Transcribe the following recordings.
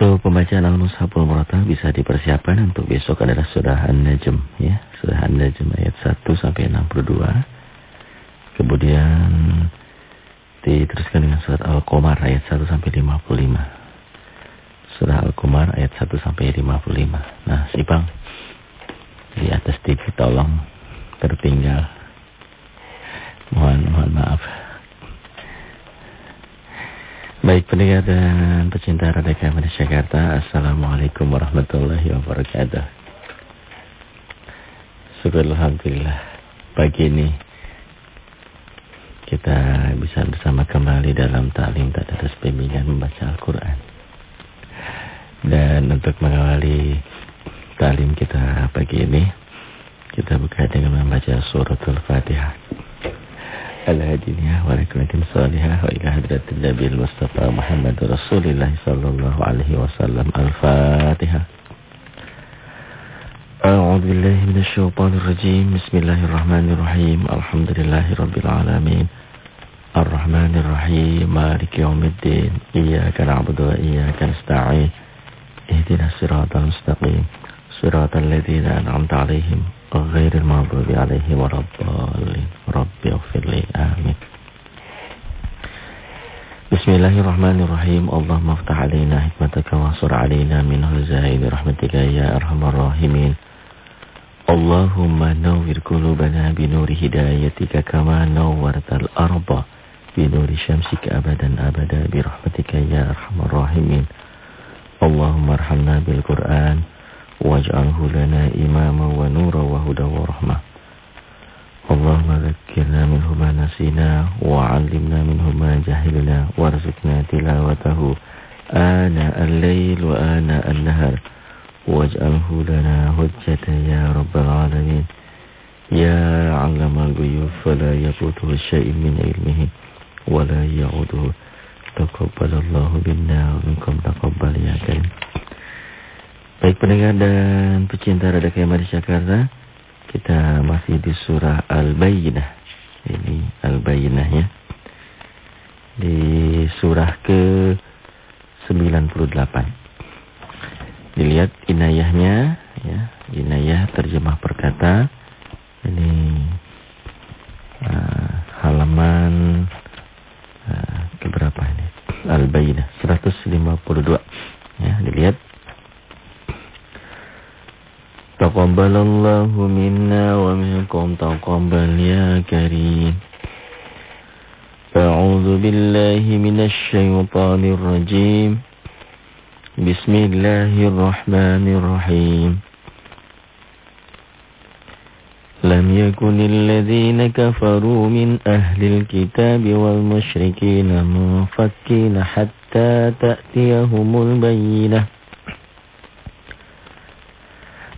Untuk pembacaan Al-Mushaful Murata bisa dipersiapkan untuk besok adalah surah An-Najm ya. Surah An-Najm ayat 1 sampai 62. Kemudian diteruskan dengan surat Al-Qamar ayat 1 sampai 55. Surah Al-Qamar ayat 1 sampai 55. Nah, Sipang di atas TV tolong tertinggal. Mohon mohon maaf. Baik pendengar dan pecinta Radio KM di Jakarta Assalamualaikum warahmatullahi wabarakatuh. Syukur Alhamdulillah. Pagi ini Kita bisa bersama kembali dalam taklim tak atas bimbingan membaca Al-Quran. Dan untuk mengawali taklim kita pagi ini Kita buka dengan membaca suratul Fatihah الهادية ولكم صالحة وإلى حضرة النبي المصطفى محمد رسول الله صلى الله عليه وسلم. الفاتحة. أعوذ بالله من الشيطان الرجيم. بسم الله الرحمن الرحيم. الحمد لله رب العالمين. الرحمن الرحيم. مالك يوم الدين. إياك نعبد وإياك نستعين. اهدنا الصراط المستقيم. صراط الذين أنعمت عليهم. غير المغضوب عليهم ولا الضالين. رب اغفر لي. آمين. بسم الله الرحمن الرحيم. اللهم افتح علينا حكمتك واصر علينا من هزائن رحمتك يا أرحم الراحمين. اللهم نور قلوبنا بنور هدايتك كما نورت الأرض بنور شمسك أبدا أبدا برحمتك يا أرحم الراحمين. اللهم ارحمنا بالقرآن واجعله لنا إماما ونورا وهدى ورحمة. اللهم ذكرنا منه ما نسينا وعلمنا منه ما جهلنا وارزقنا تلاوته آناء الليل وآناء النهر واجعله لنا هجة يا رب العالمين. يا علم الغيوب فلا يفوته شيء من علمه ولا يعوده. تقبل الله منا ومنكم تقبل يا كريم. Baik pendengar dan pecinta Radio KMR Jakarta, kita masih di surah Al-Bayyinah. Ini Al-Bayyinah ya. Di surah ke 98. Dilihat inayahnya ya, inayah terjemah perkata. Ini uh, halaman uh, keberapa ini? Al-Bayyinah 152. Ya, dilihat تقبل الله منا ومنكم تقبل يا كريم. أعوذ بالله من الشيطان الرجيم. بسم الله الرحمن الرحيم. لم يكن الذين كفروا من أهل الكتاب والمشركين منفكين حتى تأتيهم البينة.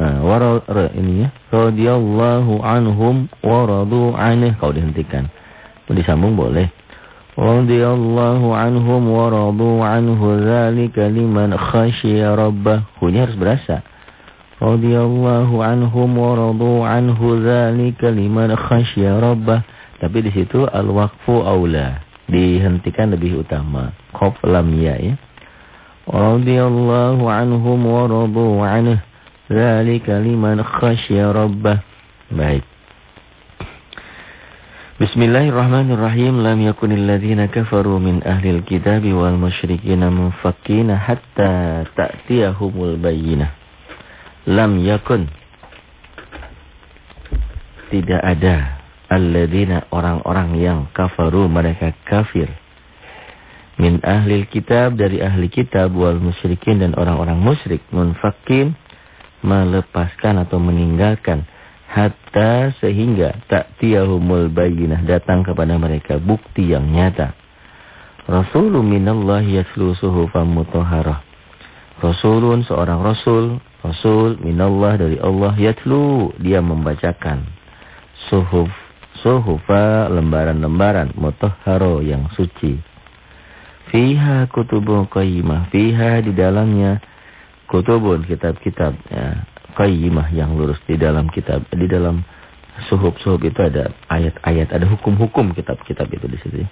Nah, ini ya. Radiyallahu anhum wa radu anhu. Kalau dihentikan. Mau disambung boleh. Radiyallahu anhum wa radu anhu dzalika liman khasyiya rabbah. Hunya harus berasa. radhiyallahu anhum wa radu anhu dzalika liman khasyya rabbah. Tapi di situ al-waqfu aula, dihentikan lebih utama. Qaf lam ya ya. Radhiyallahu anhum wa radu anhu dzalika liman khasyya rabbah. Baik. Bismillahirrahmanirrahim. Lam yakunil ladzina kafaru min ahlil kitab wal musyrikin munfakkina hatta ta'tiyahumul bayyinah lam yakun tidak ada alladzina orang-orang yang kafaru mereka kafir min ahli kitab dari ahli kitab wal musyrikin dan orang-orang musyrik munfakin melepaskan atau meninggalkan hatta sehingga tak tiahumul bayinah datang kepada mereka bukti yang nyata rasulun minallahi yaslu suhufan mutahharah rasulun seorang rasul Rasul minallah dari Allah yatlu dia membacakan suhuf suhufa lembaran-lembaran mutahharo yang suci. Fiha kutubun qayyimah, fiha di dalamnya kutubun kitab-kitab ya, qayyimah yang lurus di dalam kitab di dalam suhub-suhub itu ada ayat-ayat, ada hukum-hukum kitab-kitab itu di situ.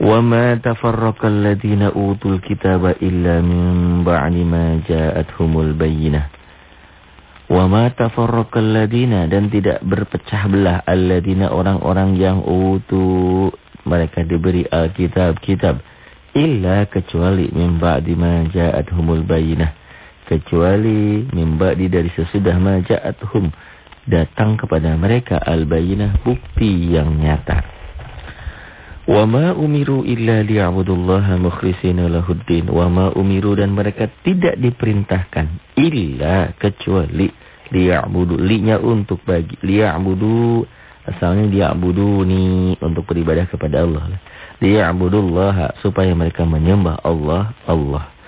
Wa ma tafarraqa alladziina utul kitaba illa min ba'di ma ja'atuhumul bayyinah. Wa ma tafarraqa alladziina dan tidak berpecah belah alladina orang-orang yang utu mereka diberi Alkitab kitab illa kecuali min ba'di ma ja'atuhumul bayyinah kecuali min ba'di dari sesudah ma ja'atuhum datang kepada mereka al-bayyinah bukti yang nyata Wa ma umiru illa liya'budullaha mukhlishina lahuddin. Wa ma umiru dan mereka tidak diperintahkan illa kecuali liya'budu linya untuk bagi liya'budu asalnya liya'buduni untuk beribadah kepada Allah. Liya'budullaha supaya mereka menyembah Allah Allah.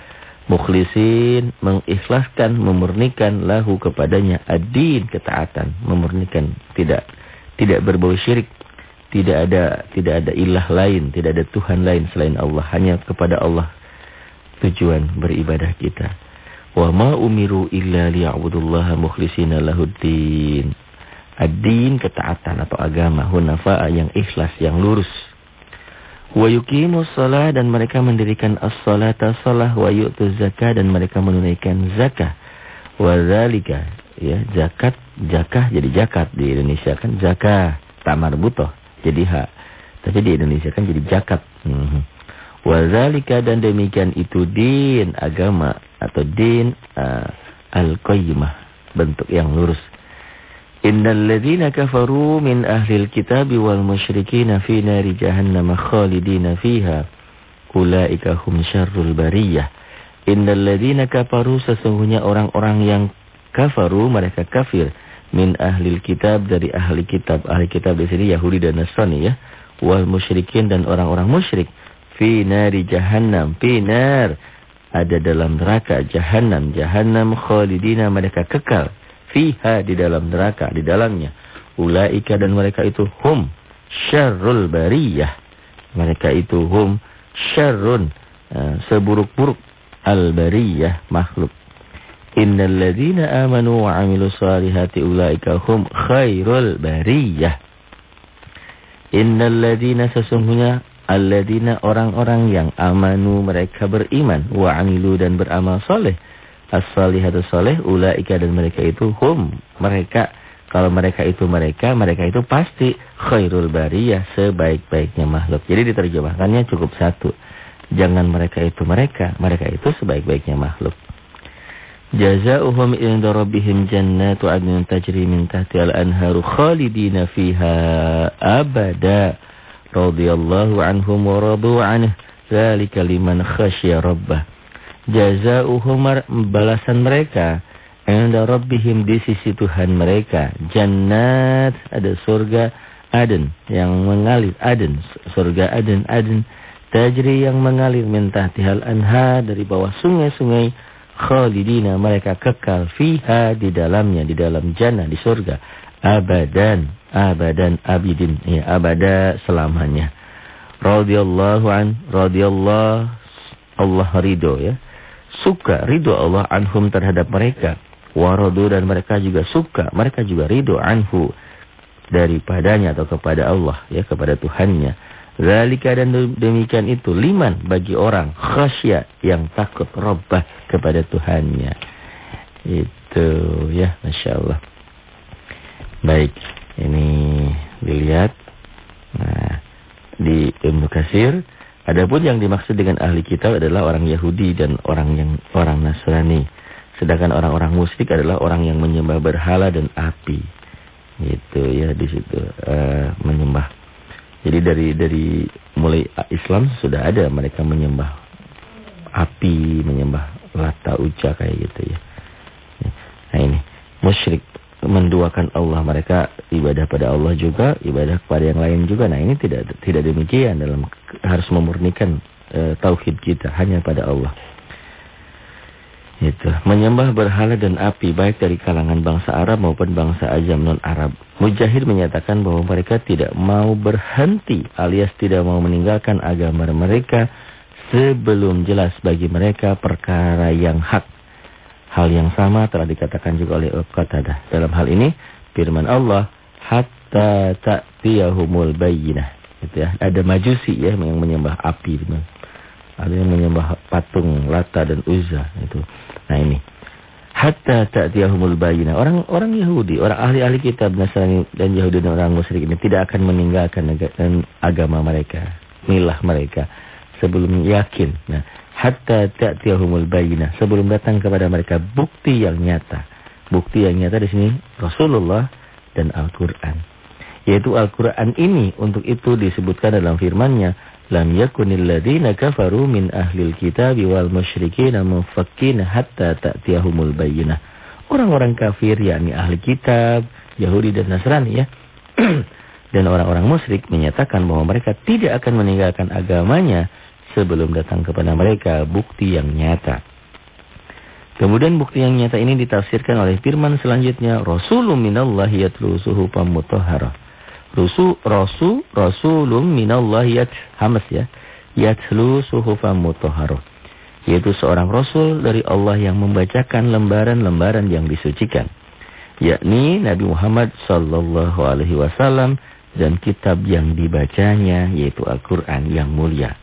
Mukhlisin mengikhlaskan memurnikan lahu kepadanya ad-din ketaatan, memurnikan tidak tidak berbau syirik tidak ada tidak ada ilah lain, tidak ada Tuhan lain selain Allah. Hanya kepada Allah tujuan beribadah kita. Wa ma umiru illa liya'budullaha mukhlishina lahuddin. Ad-din ketaatan atau agama hunafa'a yang ikhlas, yang lurus. Wa yuqimus shalah dan mereka mendirikan as-salata salah wa yu'tuz zakah dan mereka menunaikan zakah. Wa zalika ya zakat zakah jadi zakat di Indonesia kan zakah tamar butoh jadi hak. Tapi di Indonesia kan jadi jakat. Hmm. Wazalika dan demikian itu din agama atau din uh, al-qayyimah bentuk yang lurus. Innal kafaru min ahlil kitabi wal musyrikin fi nari jahannam khalidina fiha ulaika hum syarrul bariyah. Innal kafaru sesungguhnya orang-orang yang kafaru mereka kafir min ahlil kitab dari ahli kitab. Ahli kitab di sini Yahudi dan Nasrani ya. Wal musyrikin dan orang-orang musyrik. Fi nari jahannam. Fi nar. Ada dalam neraka jahannam. Jahannam khalidina mereka kekal. Fiha di dalam neraka. Di dalamnya. Ulaika dan mereka itu hum. Syarrul bariyah. Mereka itu hum. Syarrun. Uh, Seburuk-buruk. Al-bariyah makhluk. Innal ladzina amanu wa 'amilus solihati ulaika hum khairul bariyah. Innal ladzina sesungguhnya alladzina orang-orang yang amanu mereka beriman wa 'amilu dan beramal soleh. As-solihatu soleh ulaika dan mereka itu hum mereka kalau mereka itu mereka, mereka itu pasti khairul bariyah, sebaik-baiknya makhluk. Jadi diterjemahkannya cukup satu. Jangan mereka itu mereka, mereka itu sebaik-baiknya makhluk. Jazaohum inda rabbihim jannatu adnin tajri min tahtiha al-anharu khalidina fiha abada radhiyallahu anhum wa radu anhu dzalika liman khasyya rabbah jazaohum balasan mereka. Inda rabbihim di sisi Tuhan mereka. Jannat ada surga aden. Yang mengalir aden. Surga aden aden. Tajri yang mengalir min tahtiha al-anhar dari bawah sungai-sungai. Khalidina mereka kekal fiha di dalamnya di dalam jannah di surga. Abadan abadan abidin. Ya abada selamanya. Radhiyallahu an radhiyallahu Allah ridho ya suka ridho Allah anhum terhadap mereka Warodu dan mereka juga suka, mereka juga ridho anhu daripadanya atau kepada Allah ya kepada Tuhannya. Zalika dan demikian itu liman bagi orang khasya yang takut robbah kepada Tuhannya. Itu ya Masya Allah. Baik, ini dilihat. Nah, di Ibnu Kasir Adapun yang dimaksud dengan ahli kitab adalah orang Yahudi dan orang yang orang Nasrani. Sedangkan orang-orang musyrik adalah orang yang menyembah berhala dan api. Gitu ya di situ uh, menyembah. Jadi dari dari mulai Islam sudah ada mereka menyembah api, menyembah lata uca kayak gitu ya. Nah ini musyrik menduakan Allah mereka ibadah pada Allah juga ibadah kepada yang lain juga nah ini tidak tidak demikian dalam harus memurnikan e, tauhid kita hanya pada Allah itu menyembah berhala dan api baik dari kalangan bangsa Arab maupun bangsa ajam non Arab. Mujahid menyatakan bahwa mereka tidak mau berhenti alias tidak mau meninggalkan agama mereka sebelum jelas bagi mereka perkara yang hak. Hal yang sama telah dikatakan juga oleh Qatadah. Dalam hal ini firman Allah hatta ta'tiyahumul bayyinah. Itu ya. Ada majusi ya yang menyembah api. Ada yang menyembah patung Lata dan Uzza itu. Nah ini. Hatta ta'tiyahumul bayina. Orang orang Yahudi, orang ahli-ahli kitab Nasrani dan Yahudi dan orang musyrik ini tidak akan meninggalkan agama mereka, milah mereka sebelum yakin. Nah, hatta ta'tiyahumul bayina. Sebelum datang kepada mereka bukti yang nyata. Bukti yang nyata di sini Rasulullah dan Al-Qur'an. Yaitu Al-Qur'an ini untuk itu disebutkan dalam firman-Nya lam yakunil ladina kafaru min ahlil kitab wal musyrikin mufakkin hatta ta'tiyahumul bayyinah. Orang-orang kafir yakni ahli kitab, Yahudi dan Nasrani ya. dan orang-orang musyrik menyatakan bahwa mereka tidak akan meninggalkan agamanya sebelum datang kepada mereka bukti yang nyata. Kemudian bukti yang nyata ini ditafsirkan oleh firman selanjutnya Rasulun minallahi yatlu suhufan mutahharah. Rusu, rasu, rasulum minallah yat hamas ya. Yatlu suhufan mutahharuh. Yaitu seorang rasul dari Allah yang membacakan lembaran-lembaran yang disucikan. Yakni Nabi Muhammad sallallahu alaihi wasallam dan kitab yang dibacanya yaitu Al-Qur'an yang mulia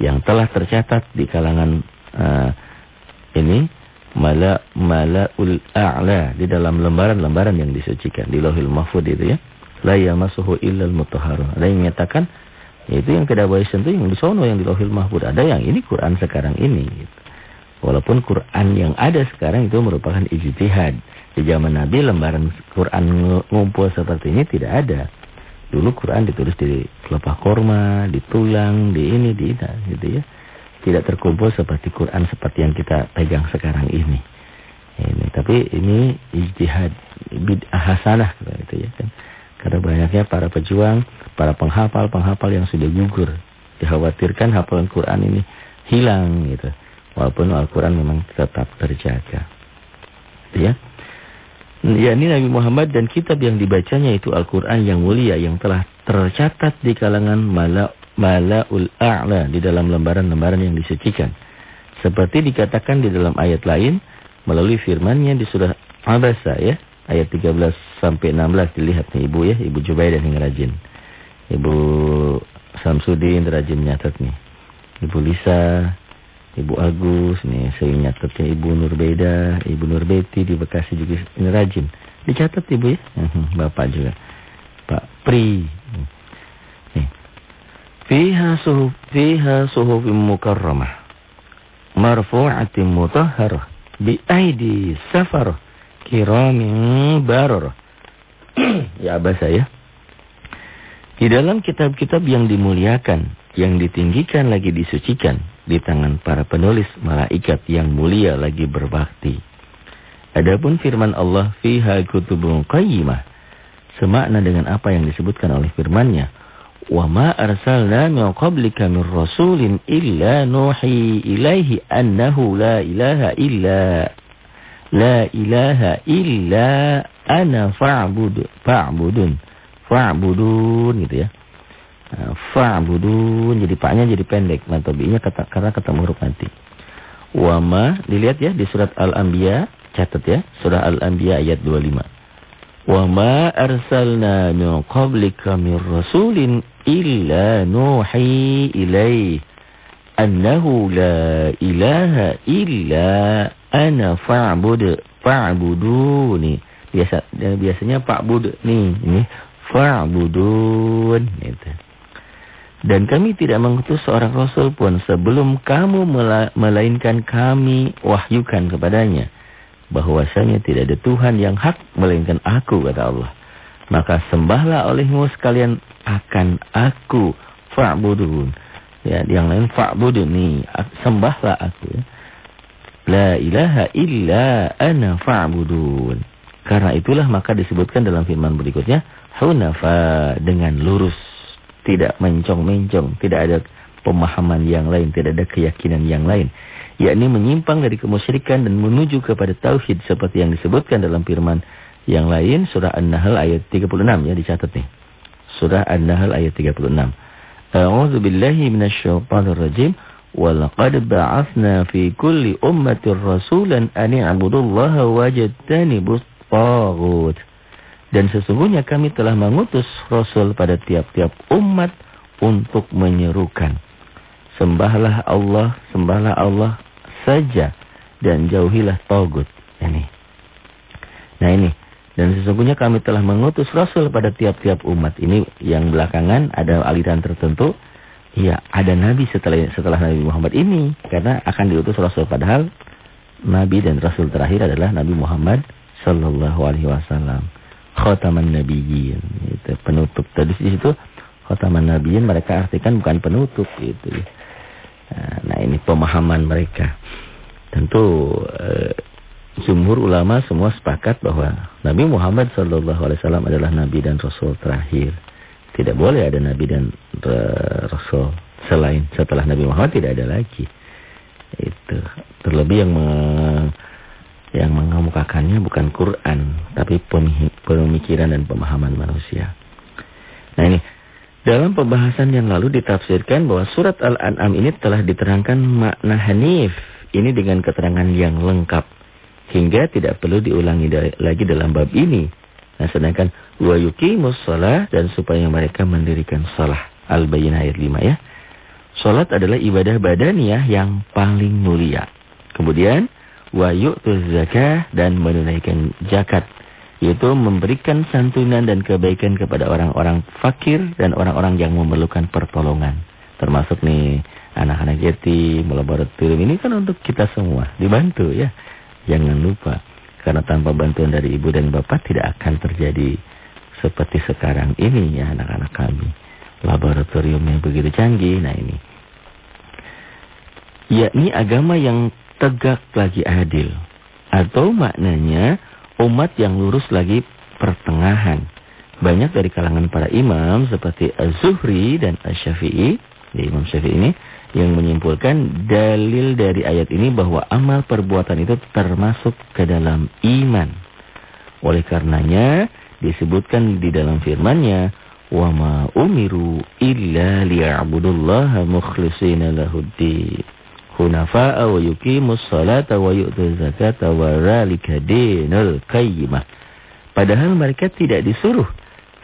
yang telah tercatat di kalangan uh, ini mala malaul a'la di dalam lembaran-lembaran yang disucikan di Lauhul Mahfuz itu ya la yamassuhu illal mutahharun. Ada yang menyatakan itu yang tidak boleh sentuh yang di sono yang di Lauhil Mahfuz. Ada yang ini Quran sekarang ini gitu. Walaupun Quran yang ada sekarang itu merupakan ijtihad. Di zaman Nabi lembaran Quran ngumpul seperti ini tidak ada. Dulu Quran ditulis di kelopak korma, di tulang, di ini, di ini, gitu ya. Tidak terkumpul seperti Quran seperti yang kita pegang sekarang ini. Ini, tapi ini ijtihad bid'ah hasanah gitu ya kan. Karena banyaknya para pejuang, para penghafal-penghafal yang sudah gugur. Dikhawatirkan hafalan Quran ini hilang gitu. Walaupun Al-Quran memang tetap terjaga. Ya. Ya ini Nabi Muhammad dan kitab yang dibacanya itu Al-Quran yang mulia yang telah tercatat di kalangan mala, a'la di dalam lembaran-lembaran yang disucikan. Seperti dikatakan di dalam ayat lain melalui firmannya di surah Abasa ya ayat 13 sampai 16 dilihat nih Ibu ya, Ibu Jubaidah yang rajin. Ibu Samsudin rajin nyatet nih. Ibu Lisa, Ibu Agus nih saya nyatetnya Ibu Nurbeda, Ibu Nurbeti di Bekasi juga ini rajin. Dicatat Ibu ya. Mhm, Bapak juga. Pak Pri. Nih. Fiha suhuf fiha suhufim mukarramah. Marfu'atin mutahharah bi aidi safarah kiramin baror. ya abah saya. Di dalam kitab-kitab yang dimuliakan, yang ditinggikan lagi disucikan di tangan para penulis malaikat yang mulia lagi berbakti. Adapun firman Allah fiha kutubun qayyimah semakna dengan apa yang disebutkan oleh firman-Nya. Wa ma arsalna min qablika min rasulin illa nuhi ilaihi annahu la ilaha illa La ilaha illa ana fa'bud fa'budun. Fa'budun gitu ya. Nah, fa'budun jadi paknya jadi pendek, matobinya karena ketemu huruf nanti. Wama dilihat ya di surat Al-Anbiya Catat ya, surah Al-Anbiya ayat 25. Wa ma arsalna min qablika min rasulin illa nuhi ilaih annahu la ilaha illa ana fa'bud fa'buduni. Biasa biasanya fa'bud nih, ini fa'budun gitu. Dan kami tidak mengutus seorang rasul pun sebelum kamu melainkan kami wahyukan kepadanya. Bahwasanya tidak ada Tuhan yang hak melainkan aku kata Allah. Maka sembahlah olehmu sekalian akan aku fa'budun. Ya, yang lain fa'budun nih, sembahlah aku. La ilaha illa ana fa'budun. Karena itulah maka disebutkan dalam firman berikutnya hunafa dengan lurus tidak mencong-mencong, tidak ada pemahaman yang lain, tidak ada keyakinan yang lain. Yakni menyimpang dari kemusyrikan dan menuju kepada tauhid seperti yang disebutkan dalam firman yang lain surah An-Nahl ayat 36 ya dicatat nih. Surah An-Nahl ayat 36. A'udzu billahi minasyaitonir rajim. Walaqad ba'atsna fi kulli ummatin rasulan an i'budullaha wajtanibut taghut. Dan sesungguhnya kami telah mengutus Rasul pada tiap-tiap umat untuk menyerukan. Sembahlah Allah, sembahlah Allah saja. Dan jauhilah togut. Ini. Nah ini. Dan sesungguhnya kami telah mengutus Rasul pada tiap-tiap umat. Ini yang belakangan ada aliran tertentu. Ya ada Nabi setelah setelah Nabi Muhammad ini. Karena akan diutus Rasul. Padahal Nabi dan Rasul terakhir adalah Nabi Muhammad Sallallahu Alaihi Wasallam khotaman nabiyyin itu penutup tadi di situ khotaman nabiyyin mereka artikan bukan penutup gitu ya. Nah, ini pemahaman mereka. Tentu eh, ulama semua sepakat bahwa Nabi Muhammad sallallahu alaihi wasallam adalah nabi dan rasul terakhir. Tidak boleh ada nabi dan uh, rasul selain setelah Nabi Muhammad tidak ada lagi. Itu terlebih yang yang mengemukakannya bukan Quran, tapi pemikiran dan pemahaman manusia. Nah ini, dalam pembahasan yang lalu ditafsirkan bahwa surat Al-An'am ini telah diterangkan makna hanif. Ini dengan keterangan yang lengkap. Hingga tidak perlu diulangi lagi dalam bab ini. Nah sedangkan wa yuqimus dan supaya mereka mendirikan salah. Al-Bayyinah ayat 5 ya. Salat adalah ibadah badaniah yang paling mulia. Kemudian wa yu'tuz zakah dan menunaikan zakat yaitu memberikan santunan dan kebaikan kepada orang-orang fakir dan orang-orang yang memerlukan pertolongan. Termasuk nih anak-anak yatim laboratorium ini kan untuk kita semua dibantu ya. Jangan lupa karena tanpa bantuan dari ibu dan bapak tidak akan terjadi seperti sekarang ini ya anak-anak kami. Laboratoriumnya begitu canggih nah ini. Yakni agama yang tegak lagi adil. Atau maknanya umat yang lurus lagi pertengahan. Banyak dari kalangan para imam seperti Az-Zuhri dan Az-Syafi'i, ya Imam Syafi'i ini, yang menyimpulkan dalil dari ayat ini bahwa amal perbuatan itu termasuk ke dalam iman. Oleh karenanya disebutkan di dalam firman-Nya, "Wa ma umiru illa liya'budullaha mukhlishina lahuddin." Hunafa'a wa yuqimus salata wa yu'tuz zakata wa zalika dinul qayyimah. Padahal mereka tidak disuruh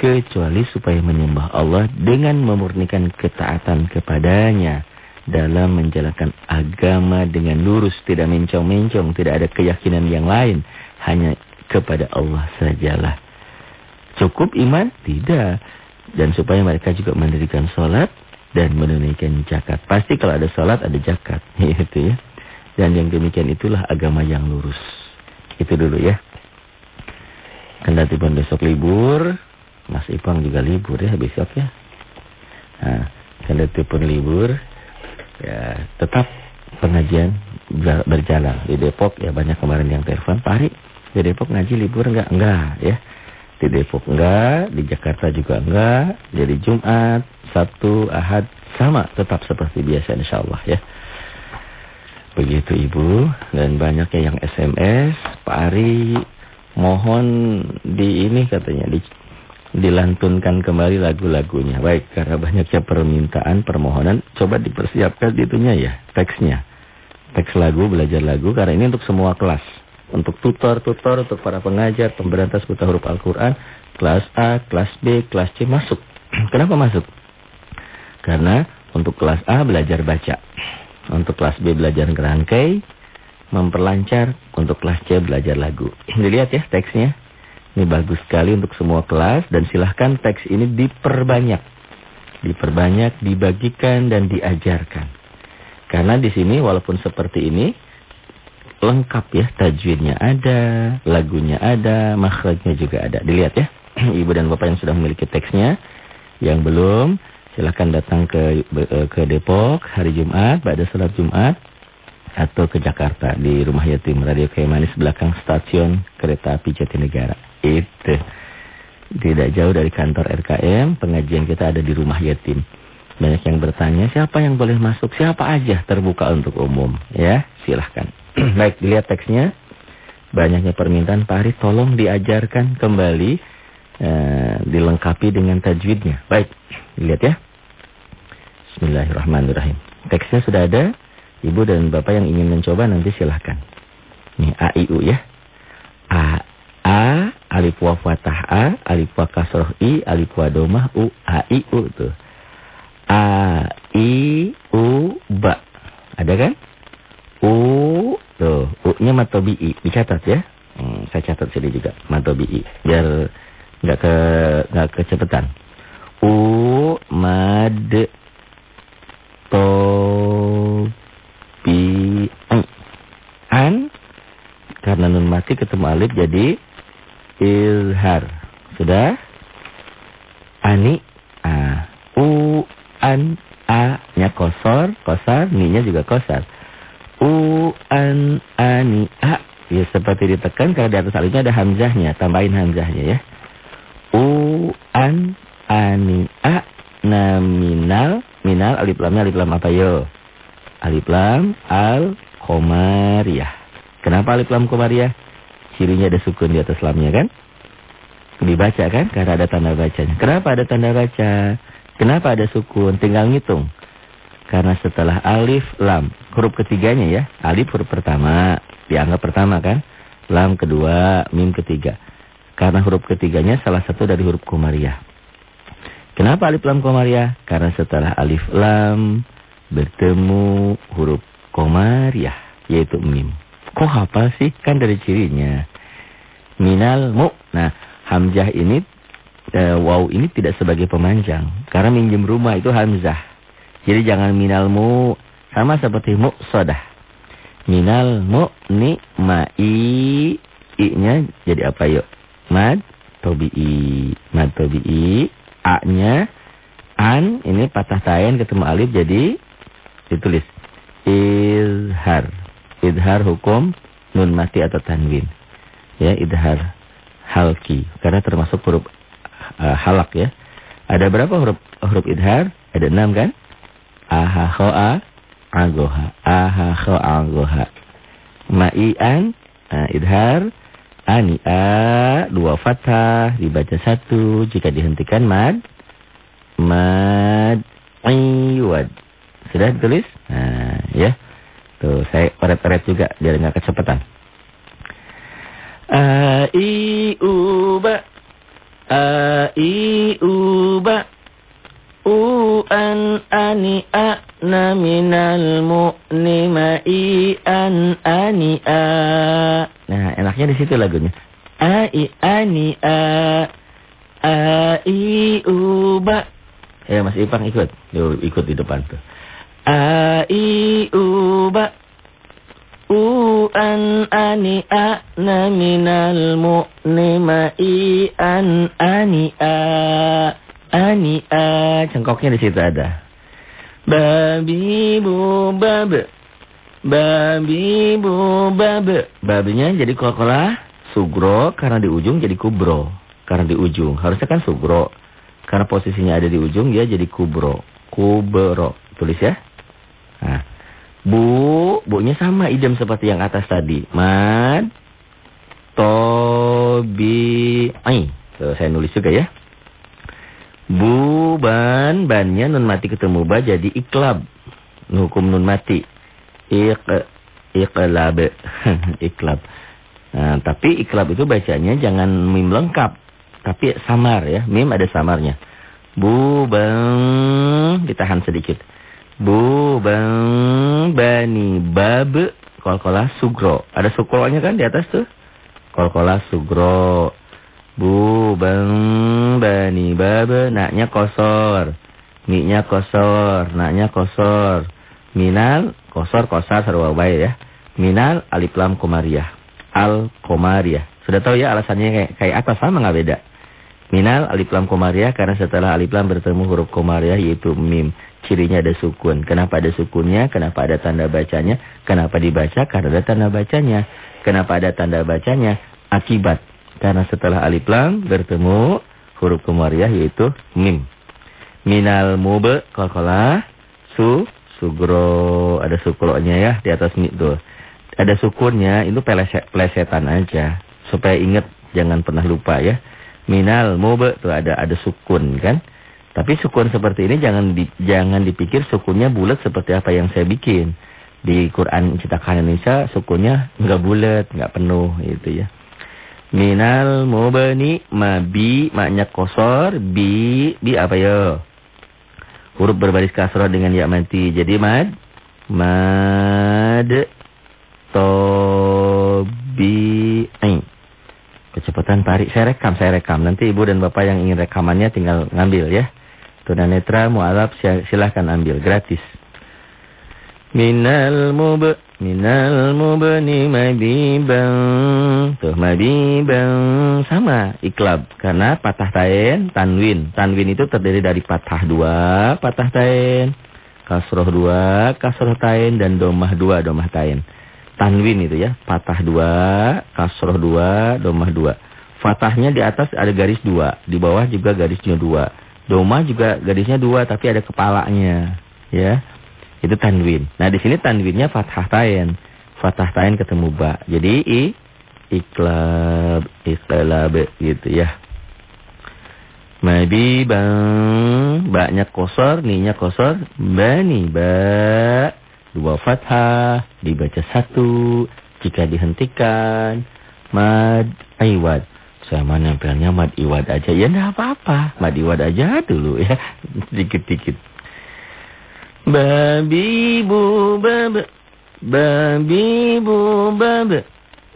kecuali supaya menyembah Allah dengan memurnikan ketaatan kepadanya dalam menjalankan agama dengan lurus, tidak mencong-mencong, tidak ada keyakinan yang lain, hanya kepada Allah sajalah. Cukup iman? Tidak. Dan supaya mereka juga mendirikan sholat dan menunaikan zakat. Pasti kalau ada salat ada zakat, gitu ya. Dan yang demikian itulah agama yang lurus. Itu dulu ya. Kendati pun besok libur, Mas Ipang juga libur ya besok ya. Nah, kendati pun libur, ya tetap pengajian berjalan di Depok ya banyak kemarin yang telepon Pak Ari di Depok ngaji libur enggak enggak ya di Depok enggak di Jakarta juga enggak jadi Jumat Sabtu, Ahad sama tetap seperti biasa insya Allah ya. Begitu Ibu dan banyaknya yang SMS, Pak Ari mohon di ini katanya di dilantunkan kembali lagu-lagunya. Baik, karena banyaknya permintaan, permohonan, coba dipersiapkan itunya ya, teksnya. Teks lagu, belajar lagu karena ini untuk semua kelas. untuk tutor-tutor, untuk para pengajar, pemberantas buta huruf Al-Quran, kelas A, kelas B, kelas C masuk. Kenapa masuk? Karena untuk kelas A belajar baca, untuk kelas B belajar kerangkai, memperlancar, untuk kelas C belajar lagu. Dilihat ya teksnya. Ini bagus sekali untuk semua kelas dan silahkan teks ini diperbanyak. Diperbanyak, dibagikan dan diajarkan. Karena di sini walaupun seperti ini lengkap ya tajwidnya ada, lagunya ada, makhrajnya juga ada. Dilihat ya. Ibu dan Bapak yang sudah memiliki teksnya, yang belum silahkan datang ke ke Depok hari Jumat pada salat Jumat atau ke Jakarta di Rumah Yatim Radio Kayu Manis belakang stasiun kereta api Jatinegara. Itu. Tidak jauh dari kantor RKM, pengajian kita ada di Rumah Yatim. Banyak yang bertanya, siapa yang boleh masuk? Siapa aja terbuka untuk umum. Ya, silahkan. Baik, dilihat teksnya. Banyaknya permintaan, Pak Ari tolong diajarkan kembali. Uh, dilengkapi dengan tajwidnya. Baik, dilihat ya. Bismillahirrahmanirrahim. Teksnya sudah ada. Ibu dan Bapak yang ingin mencoba nanti silahkan. Nih A, I, U ya. A, A, alif wa fatah A, alif wa kasroh I, alif wa domah U, A, I, U tuh. A, I, U, Ba. Ada kan? U, tuh. U-nya matobi I. Dicatat ya. Hmm, saya catat sini juga. Matobi I. Biar nggak ke nggak kecepatan. U, mad, to, bi an karena nun mati ketemu alif jadi ilhar sudah? Ani a u an a nya kosor kosar ni nya juga kosar. U an ani a. Ya seperti ditekan kalau di atas alifnya ada hamzahnya tambahin hamzahnya ya. U an ani a naminal minal alif lamnya alif lam apa yo Alif lam al komariah. Kenapa alif lam komariah? Cirinya ada sukun di atas lamnya kan? Dibaca kan? Karena ada tanda bacanya. Kenapa ada tanda baca? Kenapa ada sukun? Tinggal ngitung. Karena setelah alif lam, huruf ketiganya ya. Alif huruf pertama, dianggap pertama kan? Lam kedua, mim ketiga. Karena huruf ketiganya salah satu dari huruf komariah. Kenapa alif lam komariah? Karena setelah alif lam bertemu huruf komariah yaitu mim. Kok apa sih? Kan dari cirinya. Minal mu. Nah, hamzah ini e, waw ini tidak sebagai pemanjang karena minjem rumah itu hamzah. Jadi jangan minal mu sama seperti mu sodah. Minal mu ni ma i i-nya jadi apa yuk? Mad tobi'i. Mad tobi'i. A-nya an ini patah tayan ketemu alif jadi ditulis izhar. Izhar hukum nun mati atau tanwin. Ya, izhar halki karena termasuk huruf uh, halak ya. Ada berapa huruf huruf idhar? Ada enam kan? Aha khoa agoha. Aha khoa agoha. Ma'ian uh, idhar. Ani'a dua fathah dibaca satu jika dihentikan mad mad iwad sudah ditulis? Nah, ya. Tuh, saya peret-peret juga biar nggak kecepatan. A i u ba a i u ba u an ani a na minal i an ani a. Nah, enaknya di situ lagunya. A i ani a a i u ba. Ya, Mas Ipang ikut. Yuk, ikut di depan tuh. A i u ba u an ani a na minal mu'ni ma i an ani a ani a cengkoknya di situ ada babi bu bab babi bu bab babnya jadi kokola sugro karena di ujung jadi kubro karena di ujung harusnya kan sugro karena posisinya ada di ujung dia jadi kubro kubro tulis ya Nah, bu, bu-nya sama idem seperti yang atas tadi. Mad, to, bi, ai. Tuh, saya nulis juga ya. Bu, ban, bannya nun mati ketemu ba jadi iklab. Hukum nun mati. Ik, iklab. iklab. Nah, tapi iklab itu bacanya jangan mim lengkap. Tapi samar ya. Mim ada samarnya. Bu bang. Ditahan sedikit. Bu bang bani bab. Kolkola sugro. Ada sukronya kan di atas tuh. Kolkola sugro. Bu bang bani bab. Naknya kosor. Miknya kosor. Naknya kosor. Minal kosor kosar sarwabai ya. Minal alif lam komariah al-Komariah. Sudah tahu ya alasannya kayak, kayak apa? Sama nggak beda? Minal alif lam komariah karena setelah alif lam bertemu huruf komariah yaitu mim. Cirinya ada sukun. Kenapa ada sukunnya? Kenapa ada tanda bacanya? Kenapa dibaca? Karena ada tanda bacanya. Kenapa ada tanda bacanya? Akibat. Karena setelah alif lam bertemu huruf komariah yaitu mim. Minal mube kolkolah su sugro ada sukronya ya di atas tuh. Ada sukunnya itu pelesetan aja. Supaya ingat jangan pernah lupa ya. Minal mube tuh ada ada sukun kan? Tapi sukun seperti ini jangan di, jangan dipikir sukunnya bulat seperti apa yang saya bikin. Di Quran cetakan Indonesia sukunnya enggak bulat enggak penuh itu ya. Minal mubani mabi maknya kosor bi bi apa ya huruf berbaris kasrah dengan ya mati jadi mad mad tabi'in. Kecepatan tarik. Saya rekam, saya rekam. Nanti ibu dan bapak yang ingin rekamannya tinggal ngambil ya. Tunanetra, mu'alaf silahkan ambil. Gratis. Minal mub minal mubni mabibang. Tuh mabibang sama iklab karena patah tain tanwin. Tanwin itu terdiri dari patah dua, patah tain, kasroh dua, kasroh tain dan domah dua, domah tain tanwin itu ya. Patah dua, kasroh dua, domah dua. Fatahnya di atas ada garis dua. Di bawah juga garisnya dua. Domah juga garisnya dua tapi ada kepalanya. Ya. Itu tanwin. Nah di sini tanwinnya fathah tain. Fathah tain ketemu ba. Jadi i iklab, iklab gitu ya. Mabi bang, baknya kosor, ninya kosor, bani ba dua fathah, dibaca satu, jika dihentikan, mad iwad. Saya mah nempelnya mad iwad aja. Ya enggak apa-apa, mad iwad aja dulu ya, dikit-dikit. Babi bu bab, babi bu bab,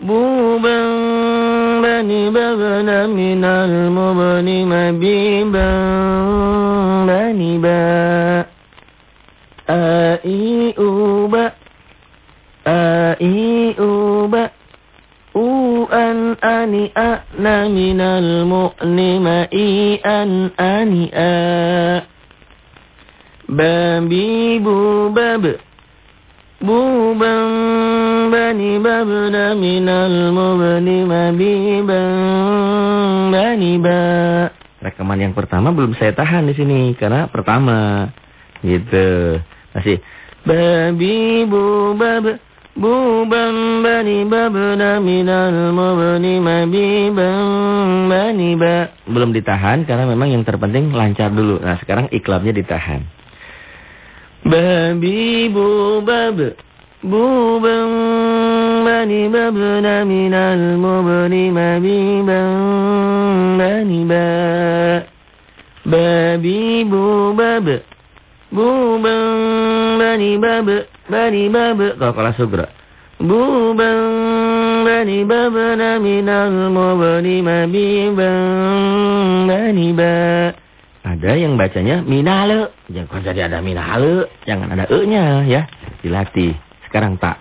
bu bang bani babna minal mubani mabibang bani ba. A i u ba A i u an ani a na minal mu'ni ma i an ani a Babi bu bab Bu bang bani babna minal mu'ni ma bi bang bani ba Rekaman yang pertama belum saya tahan di sini karena pertama gitu. Masih. Babi bu bab bu bam bani babna minal mabni mabibam bani ba. Belum ditahan karena memang yang terpenting lancar dulu. Nah sekarang iklabnya ditahan. Babi bu bab bu bam bani babna minal mabni mabibam bani ba. Babi bu bab Bubang bani bab bani bab Qaqala Ada yang bacanya minale Jangan jadi ada minale Jangan ada e-nya ya Dilatih Sekarang tak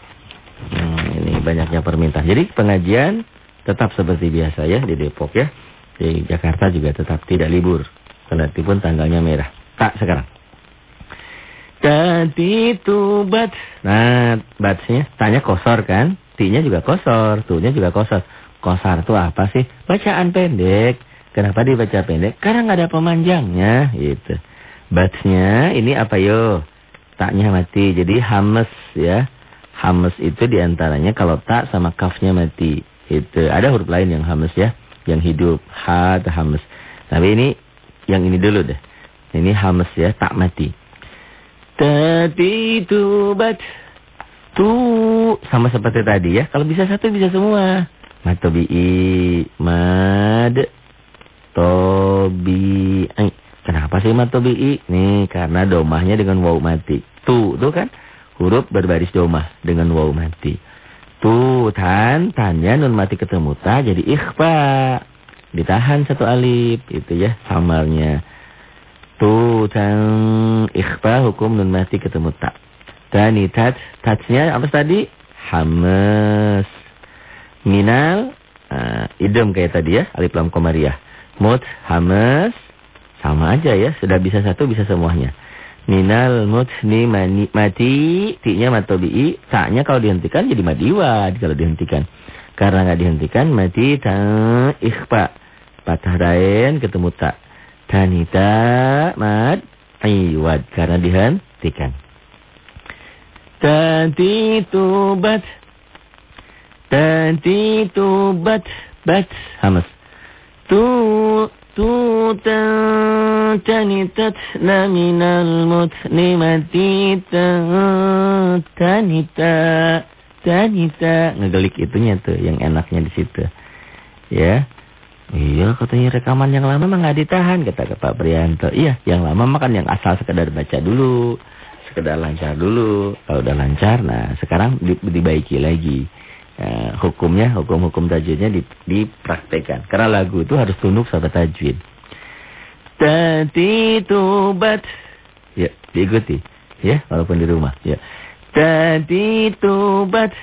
hmm, Ini banyaknya permintaan Jadi pengajian tetap seperti biasa ya Di Depok ya Di Jakarta juga tetap tidak libur pun tanggalnya merah Tak sekarang Tadi tu bat. Nah, batsnya tanya kosor kan? Tinya juga kosor, tuhnya juga kosor. Kosar itu apa sih? Bacaan pendek. Kenapa dibaca pendek? Karena nggak ada pemanjangnya, gitu. Batsnya ini apa yo? Taknya mati. Jadi hames ya. Hames itu di antaranya kalau tak sama kafnya mati. Itu ada huruf lain yang hames ya, yang hidup. Ha, hames. Tapi ini yang ini dulu deh. Ini hames ya, tak mati. Tadi tu bat tu sama seperti tadi ya. Kalau bisa satu bisa semua. Mad tabi'i. Mad tabi'i. Kenapa sih mad tabi'i? Nih, karena domahnya dengan waw mati. Tu, tuh kan? Huruf berbaris domah dengan waw mati. Tu, tan, tanya nun mati ketemu ta jadi ikhfa. Ditahan satu alif, itu ya samarnya. Tu, tan, ikhfa hukum nun mati ketemu ta. Tani tat, tatnya apa tadi? Hamas. Minal, uh, idem kayak tadi ya, alif lam komariah. Mut, hamas, sama aja ya, sudah bisa satu bisa semuanya. Minal mutni mani, mati, ti-nya matobi'i, kalau dihentikan jadi madiwad kalau dihentikan. Karena nggak dihentikan mati ta ikhfa. Patah dain ketemu ta. Tanita mad iwad karena dihentikan. Tati tubat. Tati tubat. Bat. Hamas. Tu توتا تنتت من المتنمة tanita tanita ngegelik itunya tuh yang enaknya di situ ya iya katanya rekaman yang lama mah nggak ditahan kata Pak Prianto iya yang lama makan yang asal sekedar baca dulu sekedar lancar dulu kalau udah lancar nah sekarang dibaiki lagi ya, hukumnya, hukum-hukum tajwidnya dipraktekkan. Karena lagu itu harus tunduk sama tajwid. Tati tubat. Ya, diikuti. Ya, walaupun di rumah. Ya. Tati tubat.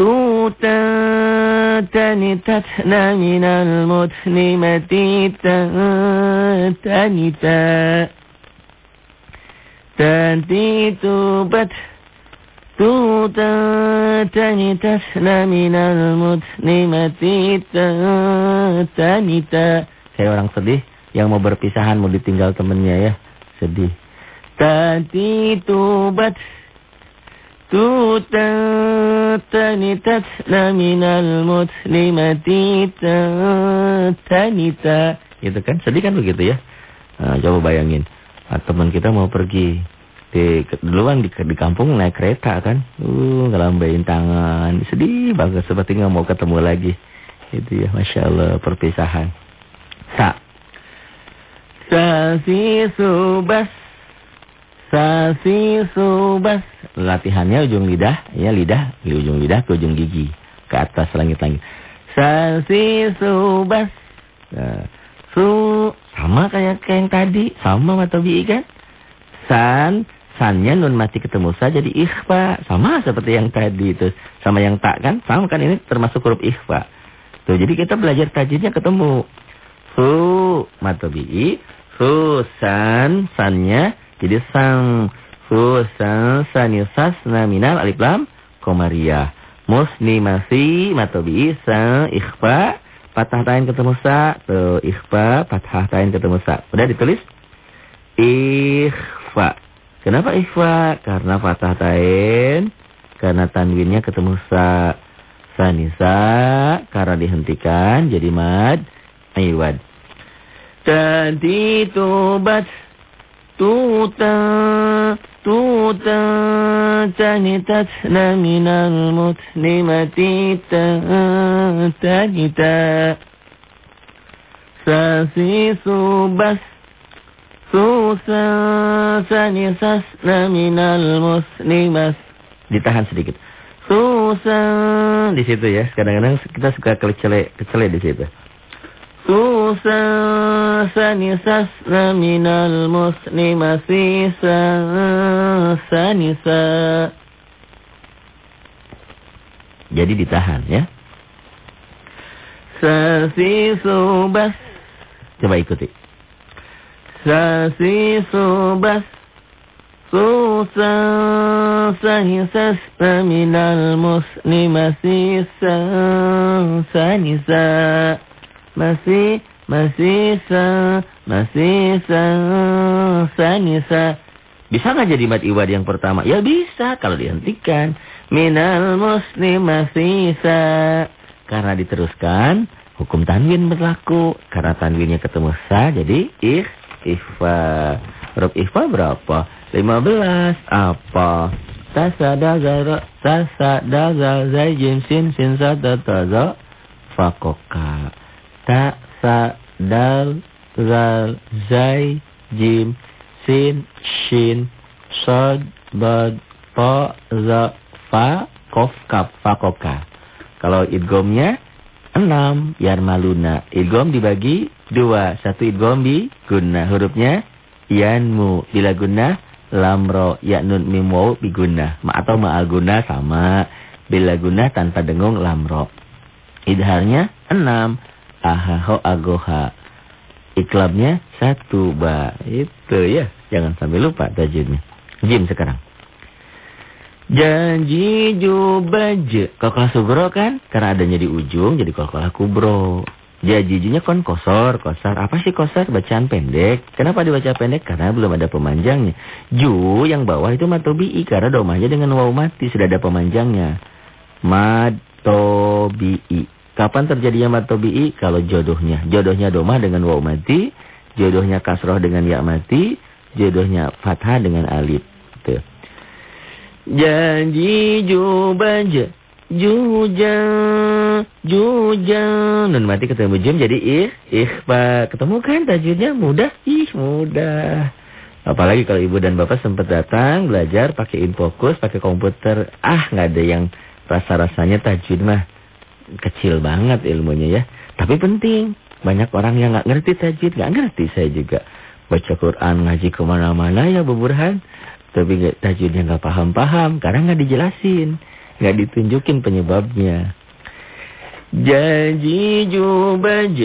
Tuta tanitat naminal mutnimati tanita. Tati tubat. توتا تنتسنا من المتنمة tanita. Saya orang sedih yang mau berpisahan mau ditinggal temennya ya. Sedih. Tati tubat tuta tanitasna minal mutlimati tanita. Gitu kan? Sedih kan begitu ya? Nah, coba bayangin. Nah, teman kita mau pergi di duluan di, di kampung naik kereta kan. Uh ngelambain tangan. Sedih banget seperti nggak mau ketemu lagi. Itu ya masya Allah perpisahan. Sa. Sasi subas sasi subas latihannya ujung lidah. Ya lidah. Di ujung lidah ke ujung gigi. Ke atas langit-langit. Sasi subas nah, su. Sama kayak kayak yang tadi. Sama mata bi kan? San Sannya nun mati ketemu sa jadi ikhfa. Sama seperti yang tadi itu. Sama yang tak kan. Sama kan ini termasuk huruf ikhfa. Tuh, jadi kita belajar tajidnya ketemu. Su matobi'i. Su san. Sannya jadi sang. Su san sanisas naminal alif lam komariah. Musni masih matobi'i sang ikhfa. Patah tain ketemu sa. Tuh ikhfa. Patah tain ketemu sa. Udah ditulis? Ikhfa. Kenapa ikhfa? Karena fathah tain, karena tanwinnya ketemu sa. Sanisa, karena dihentikan jadi mad iwad. Tadi tubat tuta tuta tanitat minal mutnimati tanita sasi subas Susa sanisasna minal muslimas. Ditahan sedikit. Susa di situ ya. Kadang-kadang kita suka kecele kecele di situ. Susa sanisasna minal muslimas sanisa. Jadi ditahan ya. Sasi subas. Coba ikuti. Susa sahisasta minal muslimasi sanisa Masih masih sa masih sa sanisa Bisa nggak jadi mat iwad yang pertama? Ya bisa kalau dihentikan. Minal muslimasi sa Karena diteruskan hukum tanwin berlaku. Karena tanwinnya ketemu sa jadi ih ikhfa. Huruf ikhfa berapa? 15. Apa? Tasadaza tasadaza zaijim sin sin sadataza fakoka. Ta, sa, dal, zal, zai, jim, sin, shin, sod, bad, po, za, fa, kof, kaf, fakoka. Kalau idgomnya enam, yarmaluna. Idgom dibagi dua. Satu idgom di guna. Hurufnya yanmu. Bila guna, lamro, yaknun mimwaw biguna. Ma atau ma'al guna sama. Bila guna tanpa dengung lamro. Idharnya enam. Ahaho agoha. Iklabnya satu ba. Itu ya. Jangan sampai lupa tajudnya. Jim sekarang. Janji jubaj. Kalau sugro kan. Karena adanya di ujung. Jadi kalau kubro. Jajijinya kon kosor, kosar. Apa sih kosar? Bacaan pendek. Kenapa dibaca pendek? Karena belum ada pemanjangnya. Ju yang bawah itu matobi'i. Karena domahnya dengan waw mati. Sudah ada pemanjangnya. Matobi'i. Kapan terjadinya matobi'i? Kalau jodohnya. Jodohnya domah dengan waw mati. Jodohnya kasroh dengan ya mati. Jodohnya fathah dengan alif. Tuh. Janji jubaj. Juja, juja. Dan mati ketemu jam jadi ih, pak Ketemu kan tajudnya mudah? Ih, mudah. Apalagi kalau ibu dan bapak sempat datang belajar pakai infokus, pakai komputer. Ah, nggak ada yang rasa-rasanya tajud mah kecil banget ilmunya ya. Tapi penting. Banyak orang yang nggak ngerti tajud, nggak ngerti saya juga. Baca Quran, ngaji ke mana-mana ya Bu Burhan. Tapi tajudnya nggak paham-paham karena nggak dijelasin nggak ditunjukin penyebabnya. Janji jubaj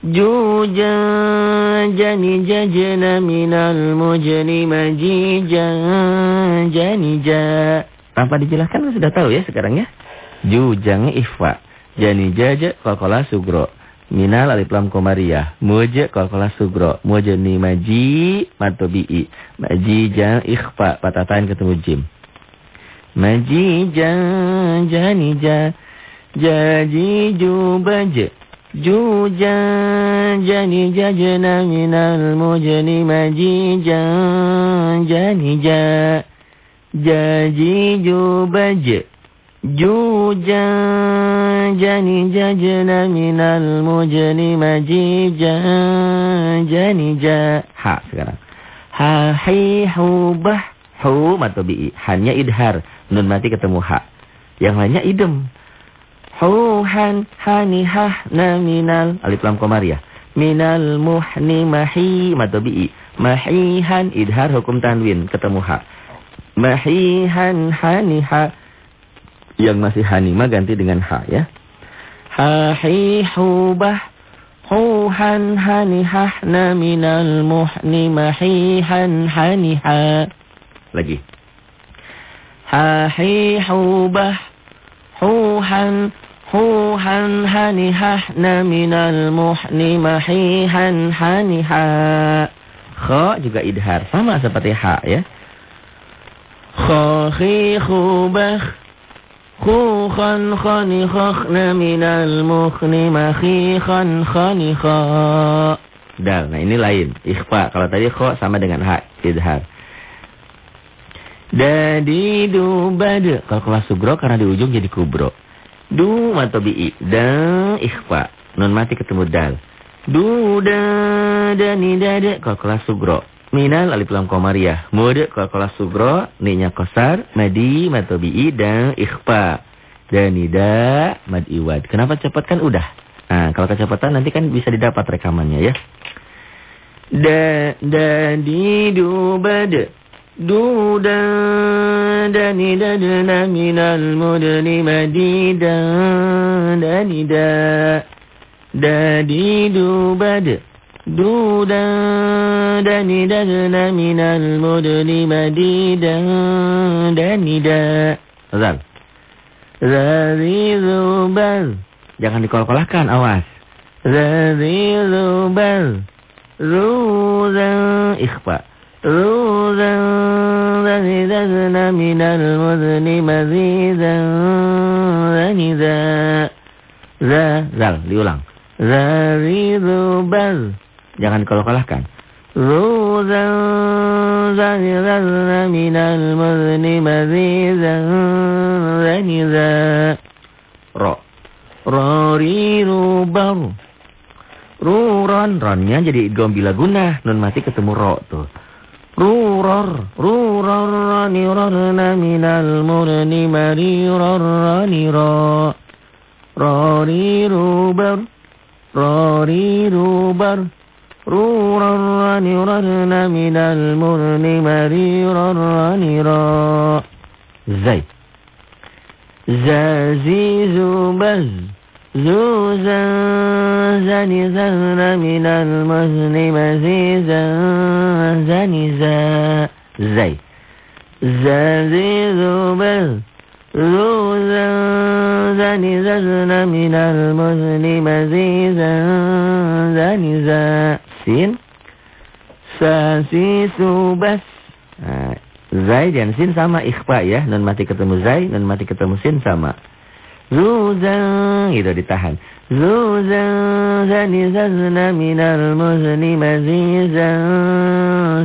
Juja jani jajana minal mujani majija janija. Tanpa dijelaskan sudah tahu ya sekarang ya. Jujang ikhfa. Jani jaja kalkola sugro. Minal alif lam komariah. Muja kalkola sugro. Mujani maji matobi'i. Majija ikhfa. Patatain ketemu jim. Majija janija jajiju baj juja janija jana minal mujani majija janija jajiju baj juja janija jana minal mujani majija janija ha sekarang ha hi hu bah hu matobi hanya idhar Nun mati ketemu ha. Yang lainnya idem. Huhan hanihah na minal. Alif lam komar ya. Minal muhni mahi matobi'i. Mahihan idhar hukum tanwin. Ketemu ha. Mahihan haniha. Yang masih hanima ganti dengan ha ya. Hahihubah. Huhan hanihah na minal muhni mahihan haniha. Lagi. Hahihubah Huhan Huhan hanihahna minal muhni mahihan haniha Kha juga idhar Sama seperti ha ya Khakhihubah Khukhan khanikhahna minal muhni mahihan khanikha Dal, nah ini lain Ikhfa, kalau tadi kho sama dengan ha Idhar Dadidu bad. Kalau kelas sugro karena di ujung jadi kubro. Du matobi'i. Da ikhfa. Nun mati ketemu dal. Du da dani dada. Kalau kelas sugro. Minal alif lam komariah. Mode Mud kolkola subro, ninya kosar, madi, matobi'i, dan ikhfa. Dan nida, mad iwad. Kenapa cepat kan udah. Nah, kalau kecepatan nanti kan bisa didapat rekamannya ya. Da, da, di, du, bad. Du, da, da, ni, da, da, na, minal, mud, ni, madi, da, da, ni, da. Da, di, du, bad. دودا دنددنا من المدن مديدا دندا Zal Zazizubal Jangan dikol-kolahkan, awas Zazizubal Ruzan Ikhfa روزا فزدنا من المذن مزيدا ذنذا ذا zal diulang zaridhu baz jangan kalau kalahkan Ruzan zahirana minal muzni mazizan zaniza Ro Roriru bar. Ruron. Ronnya jadi bila guna. Nun mati ketemu ro tuh. Ruror. Ruror rani rorna minal murni mariror rani ro. Roriru bar. Roriru bar. رورا رنرا من المرن مريرا رنرا زي زازيز بز زوزا زنزن من المزن مزيزا زنزا زي زازيز بز بل زوزا زنزا من المزن مزيزا زنزا سين sasisu bas nah, Zai dan sin sama ikhfa ya Nun mati ketemu zai Nun mati ketemu sin sama Zuzan itu ditahan. Zuzan zanizazna minal muzni mazizan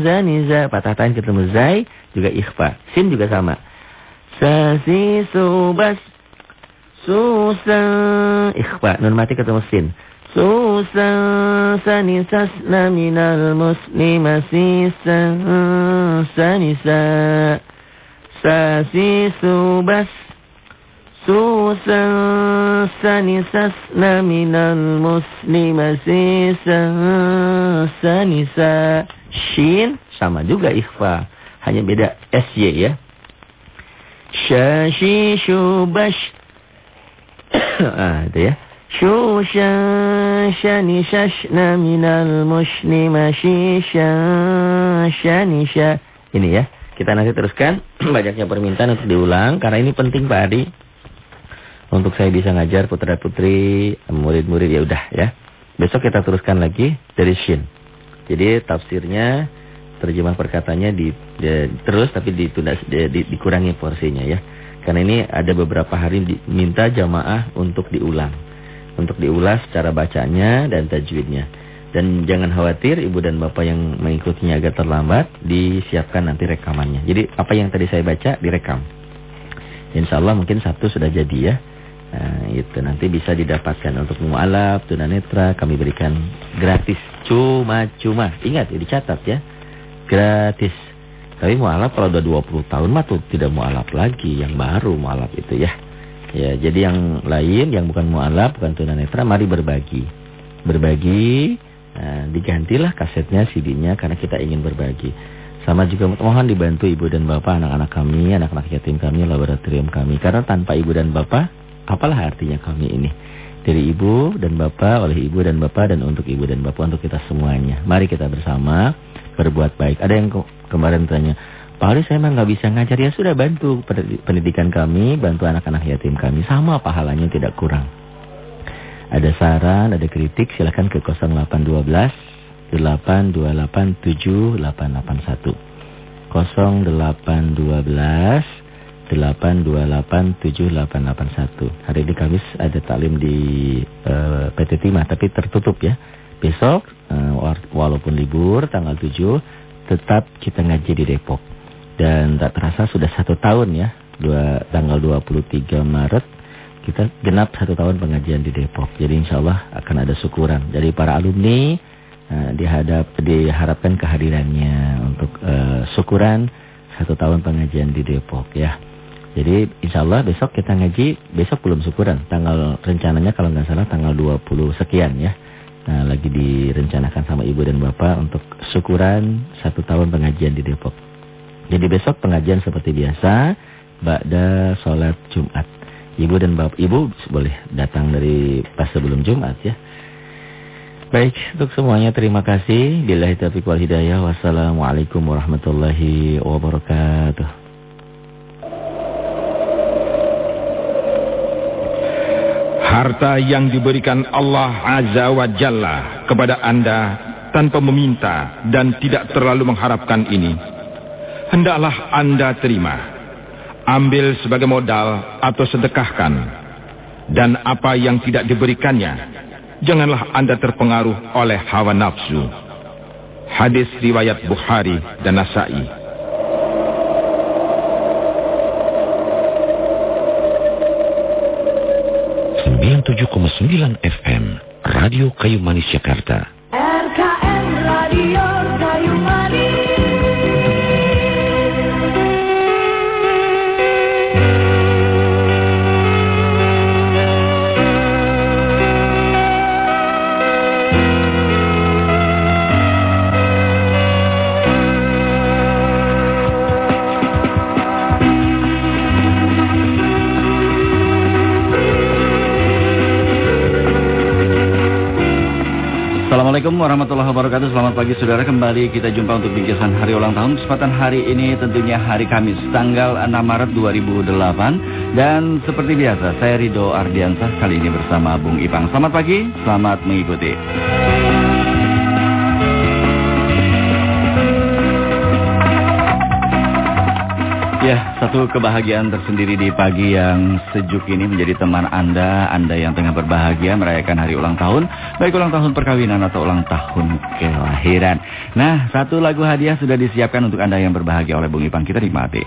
zaniza. Patah tahan ketemu zai juga ikhfa. Sin juga sama. Sasi subas susan ikhfa. Nun mati ketemu sin. Susan sanisasna minal musni masisan sanisa. Sasi subas Susan sanisasna minal muslima sisan sanisa. Shin sama juga ikhfa. Hanya beda SY ya. Shashi shubash. ah, ya. Shushan shani shashna minal mushni mashishan shanisha. Ini ya. Kita nanti teruskan. Banyaknya permintaan untuk diulang. Karena ini penting Pak Adi untuk saya bisa ngajar putra-putri, murid-murid ya udah ya. Besok kita teruskan lagi dari Shin. Jadi tafsirnya, terjemah perkataannya di, di terus tapi ditunda di, di, dikurangi porsinya ya. Karena ini ada beberapa hari diminta jamaah untuk diulang. Untuk diulas cara bacanya dan tajwidnya. Dan jangan khawatir ibu dan bapak yang mengikutinya agak terlambat, disiapkan nanti rekamannya. Jadi apa yang tadi saya baca direkam. Insya Allah mungkin Sabtu sudah jadi ya. Nah, itu nanti bisa didapatkan untuk mualaf, tunanetra kami berikan gratis cuma-cuma. Ingat ya dicatat ya. Gratis. Tapi mualaf kalau udah 20 tahun mah tuh tidak mualaf lagi, yang baru mualaf itu ya. Ya, jadi yang lain yang bukan mualaf, bukan tunanetra mari berbagi. Berbagi, nah, digantilah kasetnya, CD-nya karena kita ingin berbagi. Sama juga mohon dibantu ibu dan bapak, anak-anak kami, anak-anak yatim kami, laboratorium kami. Karena tanpa ibu dan bapak Apalah artinya kami ini? Dari ibu dan bapak, oleh ibu dan bapak, dan untuk ibu dan bapak, untuk kita semuanya. Mari kita bersama berbuat baik. Ada yang ke kemarin tanya, Pak Ali saya memang nggak bisa ngajar. Ya sudah bantu pendidikan kami, bantu anak-anak yatim kami. Sama pahalanya tidak kurang. Ada saran, ada kritik, silakan ke 0812 828 7881. 0812 8287881. Hari ini Kamis ada taklim di uh, eh, PT Timah tapi tertutup ya. Besok uh, walaupun libur tanggal 7 tetap kita ngaji di Depok. Dan tak terasa sudah satu tahun ya. Dua, tanggal 23 Maret kita genap satu tahun pengajian di Depok. Jadi insya Allah akan ada syukuran dari para alumni. Uh, dihadap, diharapkan kehadirannya untuk uh, syukuran satu tahun pengajian di Depok ya. Jadi insya Allah besok kita ngaji, besok belum syukuran. Tanggal rencananya kalau nggak salah tanggal 20 sekian ya. Nah lagi direncanakan sama ibu dan bapak untuk syukuran satu tahun pengajian di Depok. Jadi besok pengajian seperti biasa, Ba'da sholat Jumat. Ibu dan bapak, ibu boleh datang dari pas sebelum Jumat ya. Baik, untuk semuanya terima kasih. Bila taufiq wal hidayah. Wassalamualaikum warahmatullahi wabarakatuh. Harta yang diberikan Allah Azza wa Jalla kepada anda tanpa meminta dan tidak terlalu mengharapkan ini. Hendaklah anda terima. Ambil sebagai modal atau sedekahkan. Dan apa yang tidak diberikannya, janganlah anda terpengaruh oleh hawa nafsu. Hadis riwayat Bukhari dan Nasai. 97,9 FM Radio Kayu Manis Jakarta. Assalamualaikum warahmatullahi wabarakatuh. Selamat pagi saudara. Kembali kita jumpa untuk bingkisan hari ulang tahun. Kesempatan hari ini tentunya hari Kamis Tanggal 6 Maret 2008 Dan seperti biasa saya Rido Ardiansah Kali ini bersama Bung Ipang. Selamat pagi, selamat mengikuti Ya, satu kebahagiaan tersendiri di pagi yang sejuk ini menjadi teman Anda, Anda yang tengah berbahagia merayakan hari ulang tahun, baik ulang tahun perkawinan atau ulang tahun kelahiran. Nah, satu lagu hadiah sudah disiapkan untuk Anda yang berbahagia oleh Bung Ipang. Kita nikmati.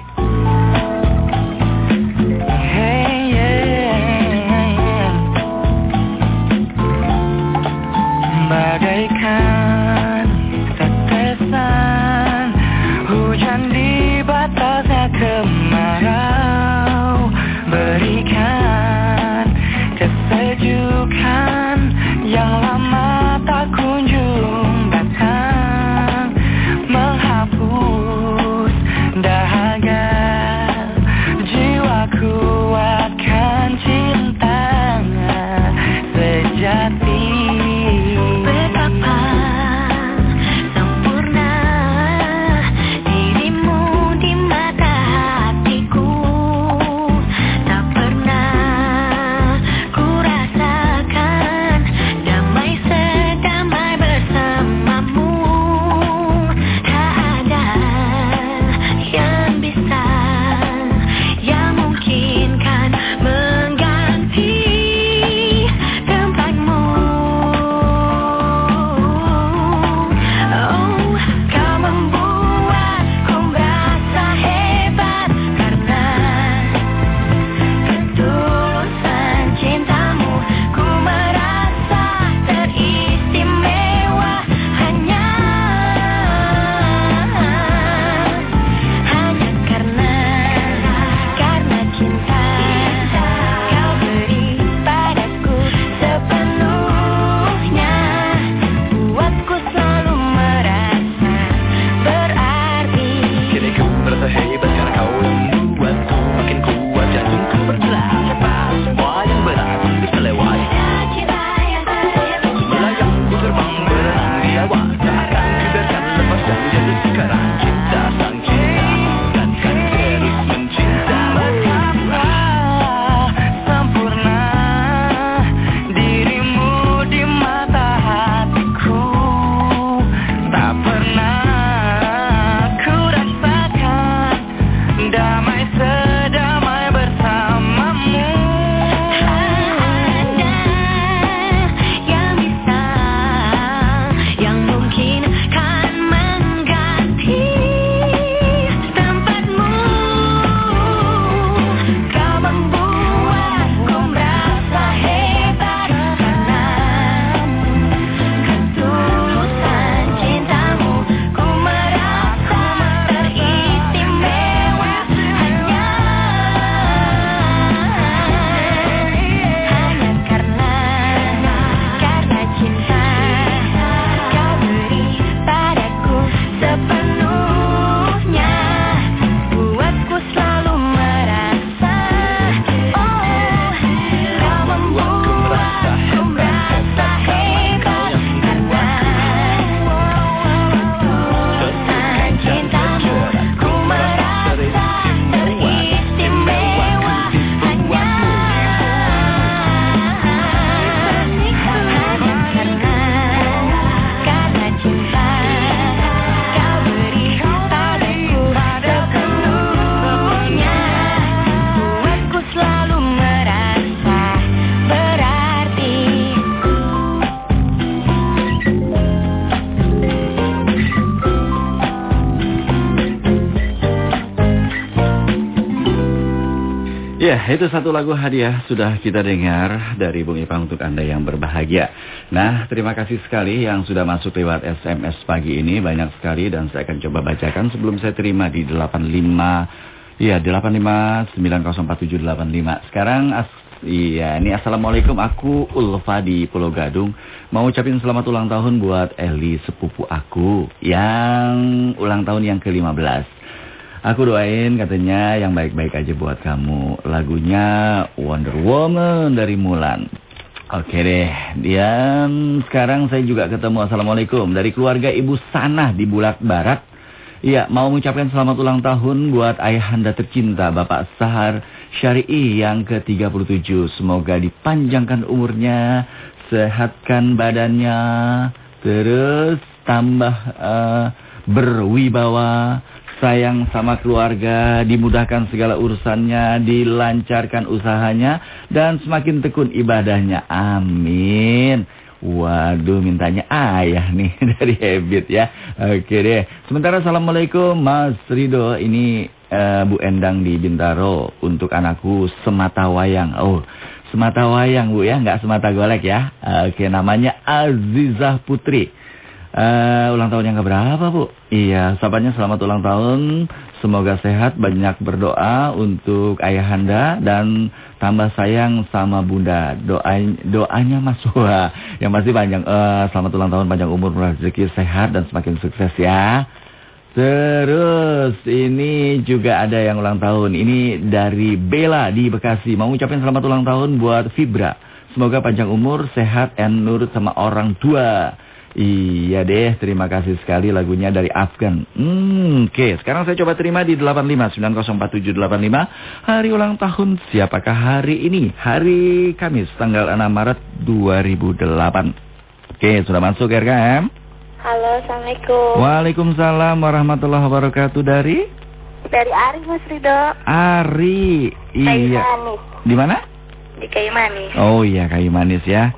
Itu satu lagu hadiah sudah kita dengar dari Bung Ipang untuk Anda yang berbahagia. Nah, terima kasih sekali yang sudah masuk lewat SMS pagi ini. Banyak sekali dan saya akan coba bacakan sebelum saya terima di 85... Iya, 85904785. Sekarang Iya, ini Assalamualaikum. Aku Ulfa di Pulau Gadung. Mau ucapin selamat ulang tahun buat Eli sepupu aku yang ulang tahun yang ke-15. Aku doain katanya yang baik-baik aja buat kamu. Lagunya Wonder Woman dari Mulan. Oke deh, dan sekarang saya juga ketemu Assalamualaikum dari keluarga Ibu Sanah di Bulak Barat. Iya, mau mengucapkan selamat ulang tahun buat ayahanda tercinta Bapak Sahar Syari'i yang ke-37. Semoga dipanjangkan umurnya, sehatkan badannya, terus tambah uh, berwibawa, sayang sama keluarga, dimudahkan segala urusannya, dilancarkan usahanya, dan semakin tekun ibadahnya. Amin. Waduh, mintanya ayah nih dari Habit ya. Oke deh. Sementara Assalamualaikum Mas Rido. Ini uh, Bu Endang di Bintaro. Untuk anakku Semata Wayang. Oh, Semata Wayang Bu ya. Nggak Semata Golek ya. Oke, namanya Azizah Putri. Uh, ulang tahun yang keberapa Bu? Iya, sahabatnya selamat ulang tahun. Semoga sehat, banyak berdoa untuk ayahanda dan tambah sayang sama bunda. Doa, doanya Mas Wah. Yang pasti panjang, uh, selamat ulang tahun, panjang umur, rezeki, sehat dan semakin sukses ya. Terus ini juga ada yang ulang tahun. Ini dari Bella di Bekasi. Mau ngucapin selamat ulang tahun buat Fibra. Semoga panjang umur, sehat, dan nurut sama orang tua. Iya deh, terima kasih sekali lagunya dari Afgan. Hmm, Oke, okay. sekarang saya coba terima di 85904785. Hari ulang tahun siapakah hari ini? Hari Kamis, tanggal 6 Maret 2008. Oke, okay, sudah masuk RKM? Halo, Assalamualaikum. Waalaikumsalam warahmatullahi wabarakatuh. Dari? Dari Ari, Mas Rido. Ari, iya. manis. Di mana? Di kayu manis. Oh iya, kayu manis ya.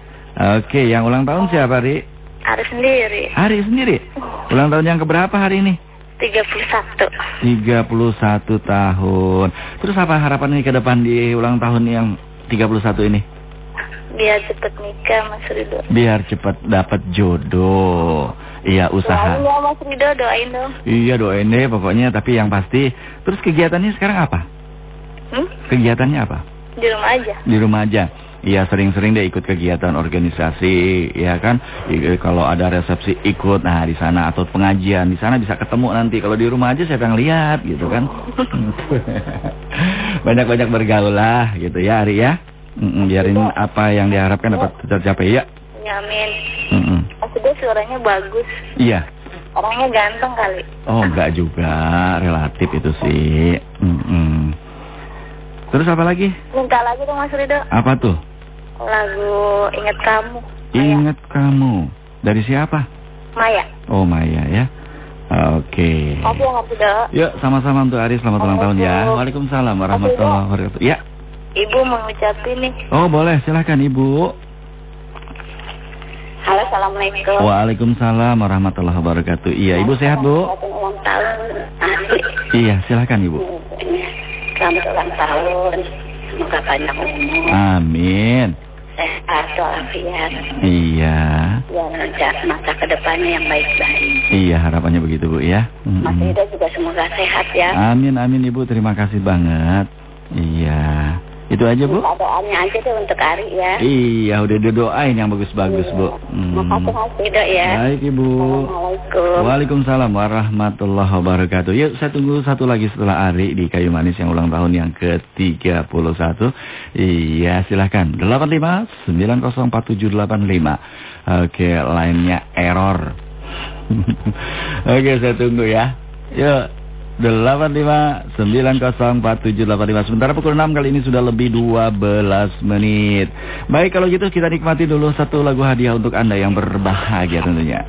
Oke, yang ulang tahun siapa, Ari? Ari sendiri. Ari sendiri? Ulang tahun yang keberapa hari ini? 31. 31 tahun. Terus apa harapannya ke depan di ulang tahun yang 31 ini? Biar cepet nikah Mas Rido. Biar cepet dapat jodoh. Iya usaha. Doain ya Mas Rido, doain dong. Iya doain deh pokoknya. Tapi yang pasti. Terus kegiatannya sekarang apa? Hmm? Kegiatannya apa? Di rumah aja. Di rumah aja. Iya sering-sering deh ikut kegiatan organisasi, ya kan? I kalau ada resepsi ikut, nah di sana atau pengajian di sana bisa ketemu nanti. Kalau di rumah aja saya pengen lihat, gitu kan? Banyak-banyak bergaul lah, gitu ya, Ari ya. Mm -mm, biarin apa yang diharapkan dapat tercapai ya. Nyamin. Mm -mm. Maksudnya suaranya bagus. Iya. Orangnya ganteng kali. Oh enggak juga, relatif itu sih. Mm -mm. Terus apa lagi? Minta lagi dong Mas Rido. Apa tuh? Lagu Ingat Kamu. Ingat kamu. Dari siapa? Maya. Oh Maya ya. Oke. Rido. Yuk sama-sama untuk Ari selamat ulang tahun ya. Waalaikumsalam warahmatullahi wabarakatuh. Ya. Ibu mau ngucapin nih. Oh boleh silahkan Ibu. Halo, Assalamualaikum. Waalaikumsalam warahmatullahi wabarakatuh. Iya Ibu sehat Bu? Selamat ulang tahun. Iya silahkan Ibu. Selamat ulang tahun. Semoga panjang umur. Amin. Sehat walafiat. Iya. Ya, masa, masa ke depannya yang baik-baik. Iya harapannya begitu Bu ya. Mas Rido juga semoga sehat ya. Amin amin Ibu terima kasih banget. Iya. Itu aja Bu? Doanya aja deh untuk Ari ya. Iya udah didoain yang bagus-bagus Bu. Hmm. Makasih Mas ya. Baik Ibu. Assalamualaikum. Waalaikumsalam warahmatullahi wabarakatuh. Yuk saya tunggu satu lagi setelah Ari di Kayu Manis yang ulang tahun yang ke-31. Iya silahkan. 85 904785. Oke lainnya error. Oke saya tunggu ya. Yuk. 85904785 Sementara pukul 6 kali ini sudah lebih 12 menit. Baik kalau gitu kita nikmati dulu satu lagu hadiah untuk Anda yang berbahagia tentunya